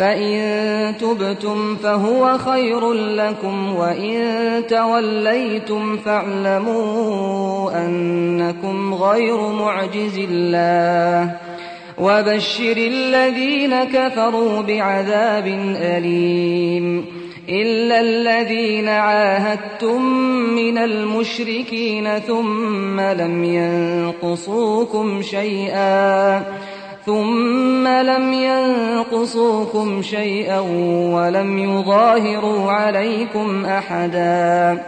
فَإِن تُبْتُمْ فَهُوَ خَيْرٌ لَّكُمْ وَإِن تَوَلَّيْتُمْ فَاعْلَمُوا أَنَّكُمْ غَيْرُ مُعْجِزِ اللَّهِ وَبَشِّرِ الَّذِينَ كَفَرُوا بِعَذَابٍ أَلِيمٍ إِلَّا الَّذِينَ عَاهَدتُّم مِّنَ الْمُشْرِكِينَ ثُمَّ لَمْ يَنقُصُوكُمْ شَيْئًا ثم لم ينقصوكم شيئا ولم يظاهروا عليكم أحدا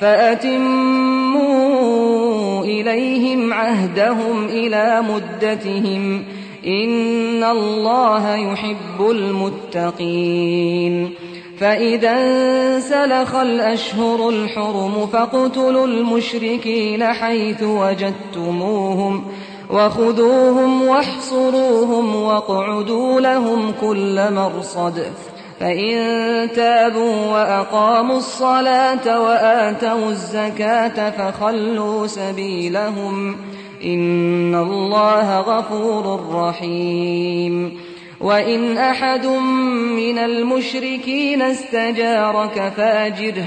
فأتموا إليهم عهدهم إلى مدتهم إن الله يحب المتقين فإذا سلخ الأشهر الحرم فاقتلوا المشركين حيث وجدتموهم وخذوهم واحصروهم واقعدوا لهم كل مرصد. فإن تابوا وأقاموا الصلاة وآتوا الزكاة فخلوا سبيلهم. إن الله غفور رحيم. وإن أحد من المشركين استجارك فاجره.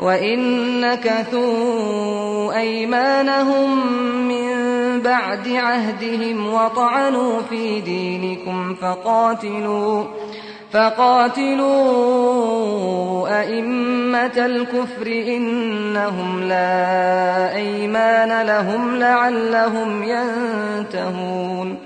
وَإِنَّ كَثُوا أَيْمَانَهُمْ مِنْ بَعْدِ عَهْدِهِمْ وَطَعَنُوا فِي دِينِكُمْ فَقَاتِلُوا فَقَاتِلُوا أَئِمَّةَ الْكُفْرِ إِنَّهُمْ لَا أَيْمَانَ لَهُمْ لَعَلَّهُمْ يَنْتَهُونَ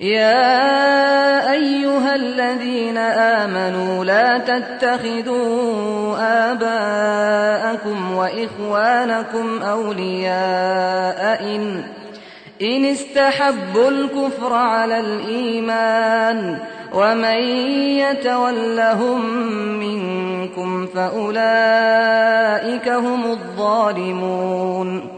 يا أيها الذين آمنوا لا تتخذوا آباءكم وإخوانكم أولياء ان إن استحبوا الكفر على الإيمان ومن يتولهم منكم فأولئك هم الظالمون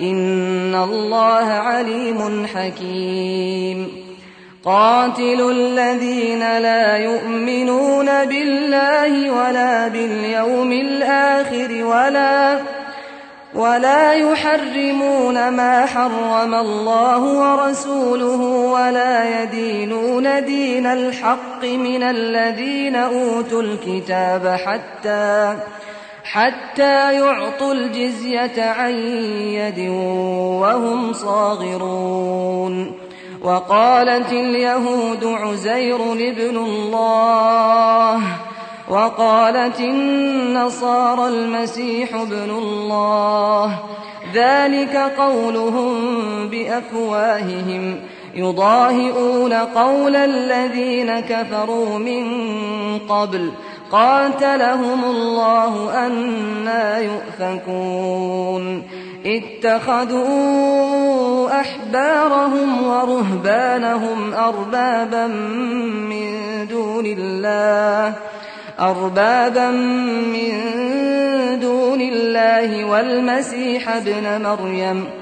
إن الله عليم حكيم. قاتل الذين لا يؤمنون بالله ولا باليوم الآخر ولا ولا يحرمون ما حرم الله ورسوله ولا يدينون دين الحق من الذين أوتوا الكتاب حتى يحرمون حتى يعطوا الجزية عن يد وهم صاغرون. وقالت اليهود عزير ابن الله. وقالت النصارى المسيح ابن الله. ذلك قولهم بأفواههم. يضاهئون قول الذين كفروا من قبل. قاتلهم الله أنا يؤفكون. اتخذوا أحبارهم ورهبانهم أربابا من دون الله أربابا من دون الله والمسيح ابن مريم.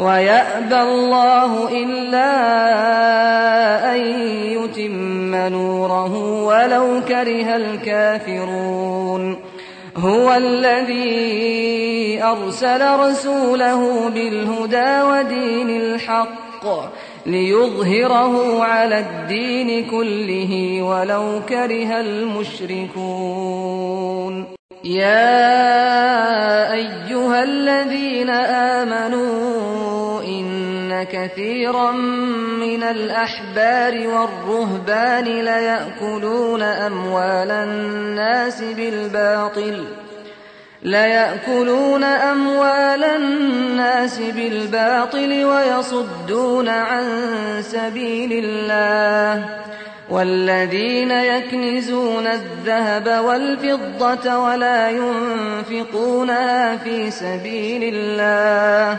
وَيَأْبَى اللَّهُ إِلَّا أَن يُتِمَّ نُورَهُ وَلَوْ كَرِهَ الْكَافِرُونَ هُوَ الَّذِي أَرْسَلَ رَسُولَهُ بِالْهُدَى وَدِينِ الْحَقِّ لِيُظْهِرَهُ عَلَى الدِّينِ كُلِّهِ وَلَوْ كَرِهَ الْمُشْرِكُونَ يَا أَيُّهَا الَّذِينَ آمَنُوا إن كثيرا من الأحبار والرهبان ليأكلون أموال الناس بالباطل لا ياكلون أموال الناس بالباطل ويصدون عن سبيل الله. والذين يكنزون الذهب والفضة ولا ينفقونها في سبيل الله.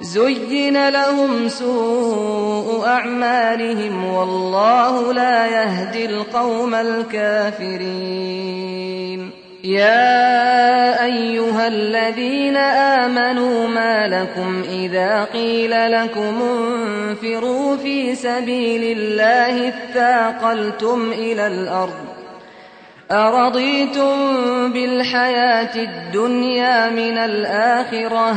زين لهم سوء أعمالهم والله لا يهدي القوم الكافرين يا أيها الذين آمنوا ما لكم إذا قيل لكم انفروا في سبيل الله اتاقلتم إلى الأرض أرضيتم بالحياة الدنيا من الآخرة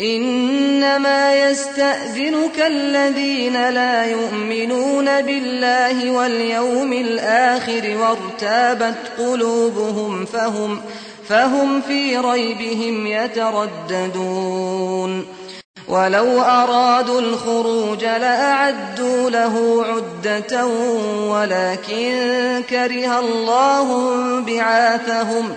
إنما يستأذنك الذين لا يؤمنون بالله واليوم الآخر وارتابت قلوبهم فهم فهم في ريبهم يترددون. ولو أرادوا الخروج لأعدوا له عدة ولكن كره الله بعاثهم.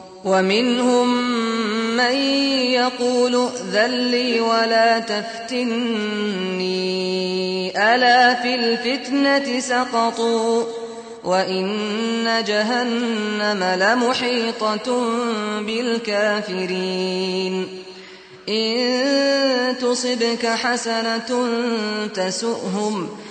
ومنهم من يقول ذلي ولا تفتني. ألا في الفتنة سقطوا وإن جهنم لمحيطة بالكافرين. إن تصبك حسنة تسؤهم وإن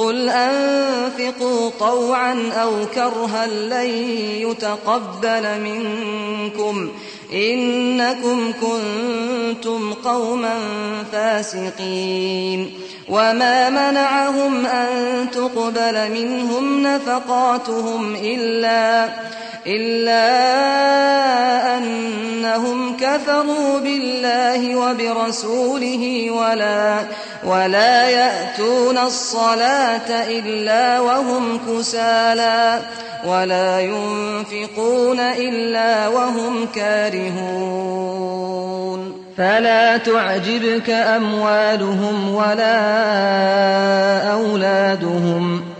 قل أنفقوا طوعا أو كرها لن يتقبل منكم إنكم كنتم قوما فاسقين وما منعهم أن تقبل منهم نفقاتهم إلا أنفقوا إلا أنهم كفروا بالله وبرسوله ولا, ولا يأتون الصلاة إلا وهم كسالا ولا ينفقون إلا وهم كارهون. فلا تعجبك أموالهم ولا أولادهم.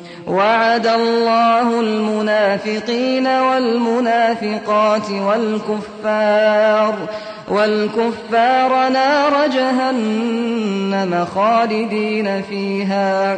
وعد الله المنافقين والمنافقات والكفار والكفار نار جهنم خالدين فيها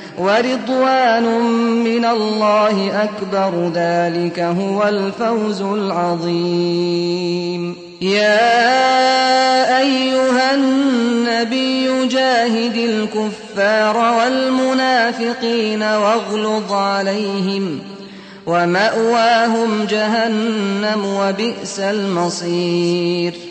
ورضوان من الله أكبر ذلك هو الفوز العظيم يا أيها النبي جاهد الكفار والمنافقين واغلظ عليهم ومأواهم جهنم وبئس المصير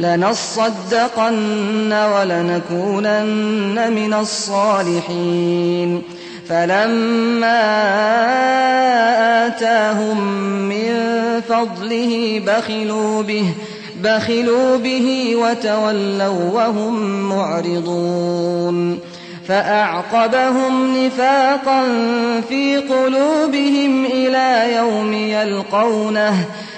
لنصدقن ولنكونن من الصالحين. فلما آتاهم من فضله بخلوا به بخلوا به وتولوا وهم معرضون. فأعقبهم نفاقا في قلوبهم إلى يوم يلقونه.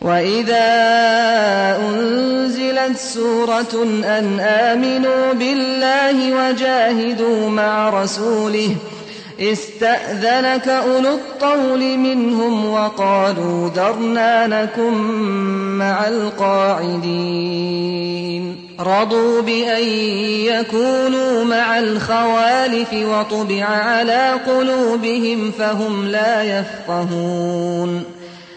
وَإِذَا أُنْزِلَتْ سُورَةٌ أَنْ آمِنُوا بِاللَّهِ وَجَاهِدُوا مَعَ رَسُولِهِ استأذنك أولو الطول منهم وقالوا ذَرْنَا لكم مع القاعدين رضوا بأن يكونوا مع الخوالف وطبع على قلوبهم فهم لا يفقهون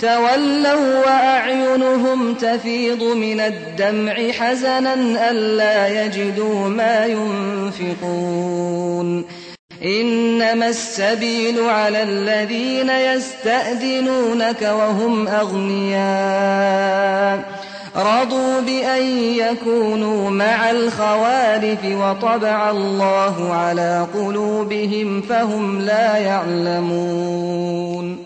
تولوا وأعينهم تفيض من الدمع حزنا ألا يجدوا ما ينفقون. إنما السبيل على الذين يستأذنونك وهم أغنياء. رضوا بأن يكونوا مع الخوارف وطبع الله على قلوبهم فهم لا يعلمون.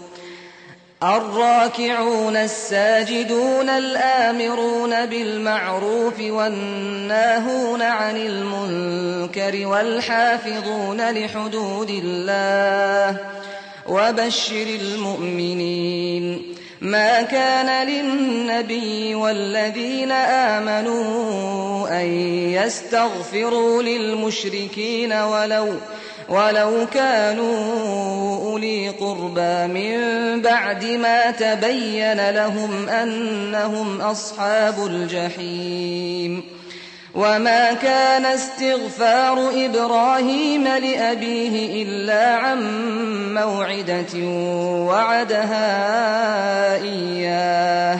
الراكعون الساجدون الآمرون بالمعروف والناهون عن المنكر والحافظون لحدود الله وبشر المؤمنين ما كان للنبي والذين آمنوا أن يستغفروا للمشركين ولو ولو كانوا أولي قربا من بعد ما تبين لهم أنهم أصحاب الجحيم وما كان استغفار إبراهيم لأبيه إلا عن موعدة وعدها إياه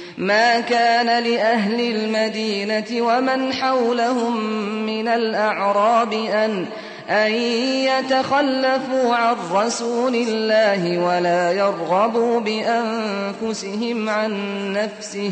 ما كان لأهل المدينة ومن حولهم من الأعراب أن أن يتخلفوا عن رسول الله ولا يرغبوا بأنفسهم عن نفسه.